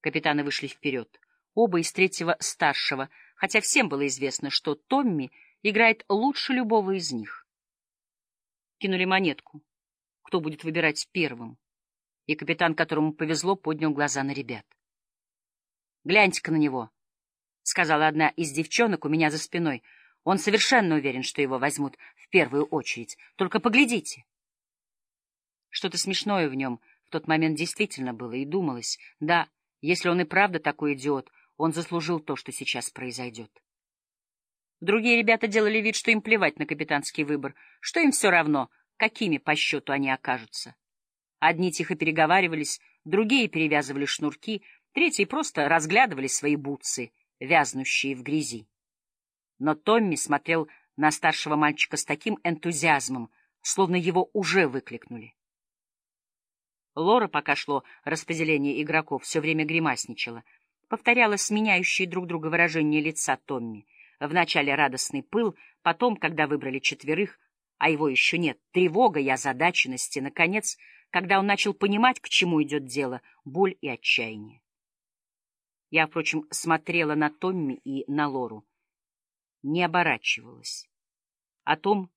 Капитаны вышли вперед. Оба из третьего старшего, хотя всем было известно, что Томми играет лучше любого из них. Кинули монетку. Кто будет выбирать первым? И капитан, которому повезло, поднял глаза на ребят. «Гляньте-ка на него», — сказала одна из девчонок у меня за спиной. «Он совершенно уверен, что его возьмут в первую очередь. Только поглядите». Что-то смешное в нем в тот момент действительно было, и думалось, да, если он и правда такой идиот, он заслужил то, что сейчас произойдет. Другие ребята делали вид, что им плевать на капитанский выбор, что им все равно, какими по счету они окажутся. Одни тихо переговаривались, другие перевязывали шнурки, третьи просто разглядывали свои бутсы, вязнущие в грязи. Но Томми смотрел на старшего мальчика с таким энтузиазмом, словно его уже выкликнули. Лора, пока шло распределение игроков, все время гримасничала, повторяла сменяющие друг друга выражения лица Томми. Вначале радостный пыл, потом, когда выбрали четверых, а его еще нет, тревога и озадаченность, наконец, когда он начал понимать, к чему идет дело, боль и отчаяние. Я, впрочем, смотрела на Томми и на Лору. Не оборачивалась. О том,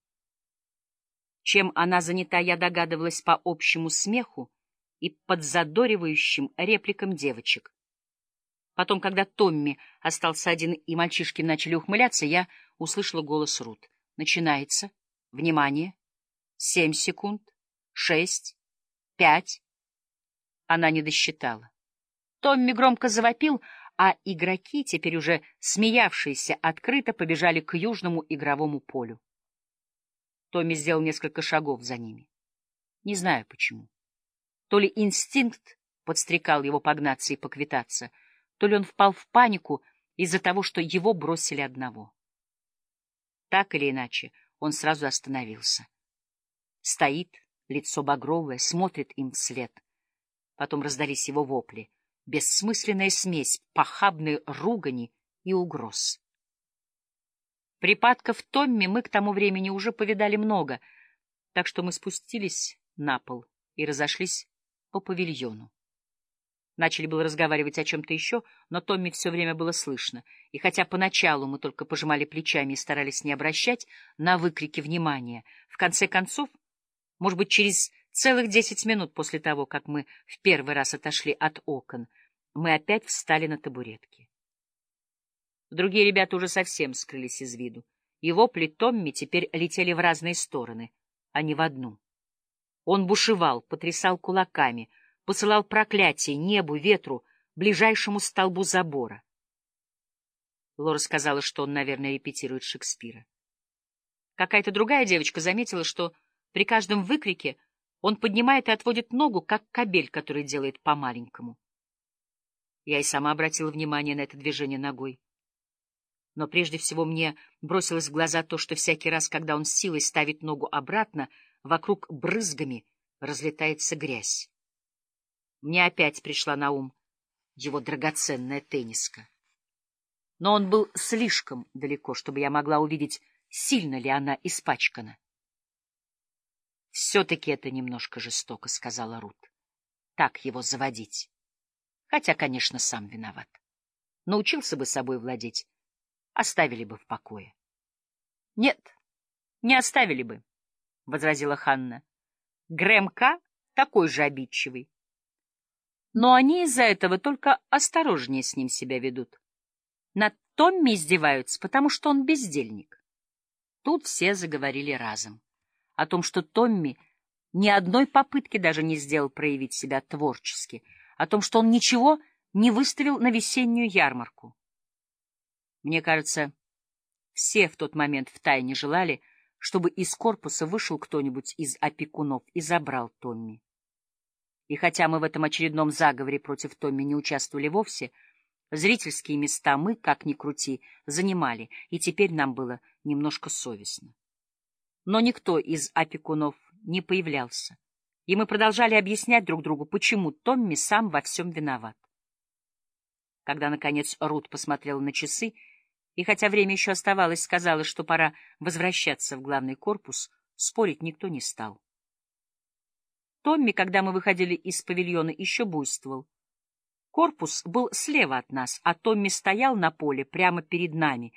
чем она занята, я догадывалась по общему смеху, и подзадоривающим репликам девочек. Потом, когда Томми остался один и мальчишки начали ухмыляться, я услышала голос Рут. Начинается. Внимание. Семь секунд. Шесть. Пять. Она не досчитала. Томми громко завопил, а игроки, теперь уже смеявшиеся, открыто побежали к южному игровому полю. Томми сделал несколько шагов за ними. Не знаю почему. То ли инстинкт подстрекал его погнаться и поквитаться, то ли он впал в панику из-за того, что его бросили одного. Так или иначе, он сразу остановился. Стоит, лицо багровое, смотрит им вслед. Потом раздались его вопли, бессмысленная смесь похабной ругани и угроз. Припадков Томми мы к тому времени уже повидали много, так что мы спустились на пол и разошлись по павильону. Начали было разговаривать о чем-то еще, но Томми все время было слышно, и хотя поначалу мы только пожимали плечами и старались не обращать на выкрики внимания, в конце концов, может быть, через целых десять минут после того, как мы в первый раз отошли от окон, мы опять встали на табуретки. Другие ребята уже совсем скрылись из виду, и вопли Томми теперь летели в разные стороны, а не в одну. Он бушевал, потрясал кулаками, посылал проклятие небу, ветру, ближайшему столбу забора. Лора сказала, что он, наверное, репетирует Шекспира. Какая-то другая девочка заметила, что при каждом выкрике он поднимает и отводит ногу, как кобель, который делает по-маленькому. Я и сама обратила внимание на это движение ногой. Но прежде всего мне бросилось в глаза то, что всякий раз, когда он силой ставит ногу обратно, вокруг брызгами разлетается грязь. Мне опять пришла на ум его драгоценная тенниска. Но он был слишком далеко, чтобы я могла увидеть, сильно ли она испачкана. «Все-таки это немножко жестоко», — сказала Рут. «Так его заводить. Хотя, конечно, сам виноват. Научился бы собой владеть, оставили бы в покое». «Нет, не оставили бы». — возразила Ханна. Грэм К. такой же обидчивый. Но они из-за этого только осторожнее с ним себя ведут. Над Томми издеваются, потому что он бездельник. Тут все заговорили разом. О том, что Томми ни одной попытки даже не сделал проявить себя творчески, о том, что он ничего не выставил на весеннюю ярмарку. Мне кажется, все в тот момент втайне желали, чтобы из корпуса вышел кто-нибудь из опекунов и забрал Томми. И хотя мы в этом очередном заговоре против Томми не участвовали вовсе, зрительские места мы, как ни крути, занимали, и теперь нам было немножко совестно. Но никто из опекунов не появлялся, и мы продолжали объяснять друг другу, почему Томми сам во всем виноват. Когда, наконец, Рут посмотрела на часы и хотя время еще оставалось, сказала, что пора возвращаться в главный корпус, спорить никто не стал. Томми, когда мы выходили из павильона, еще буйствовал. Корпус был слева от нас, а Томми стоял на поле прямо перед нами,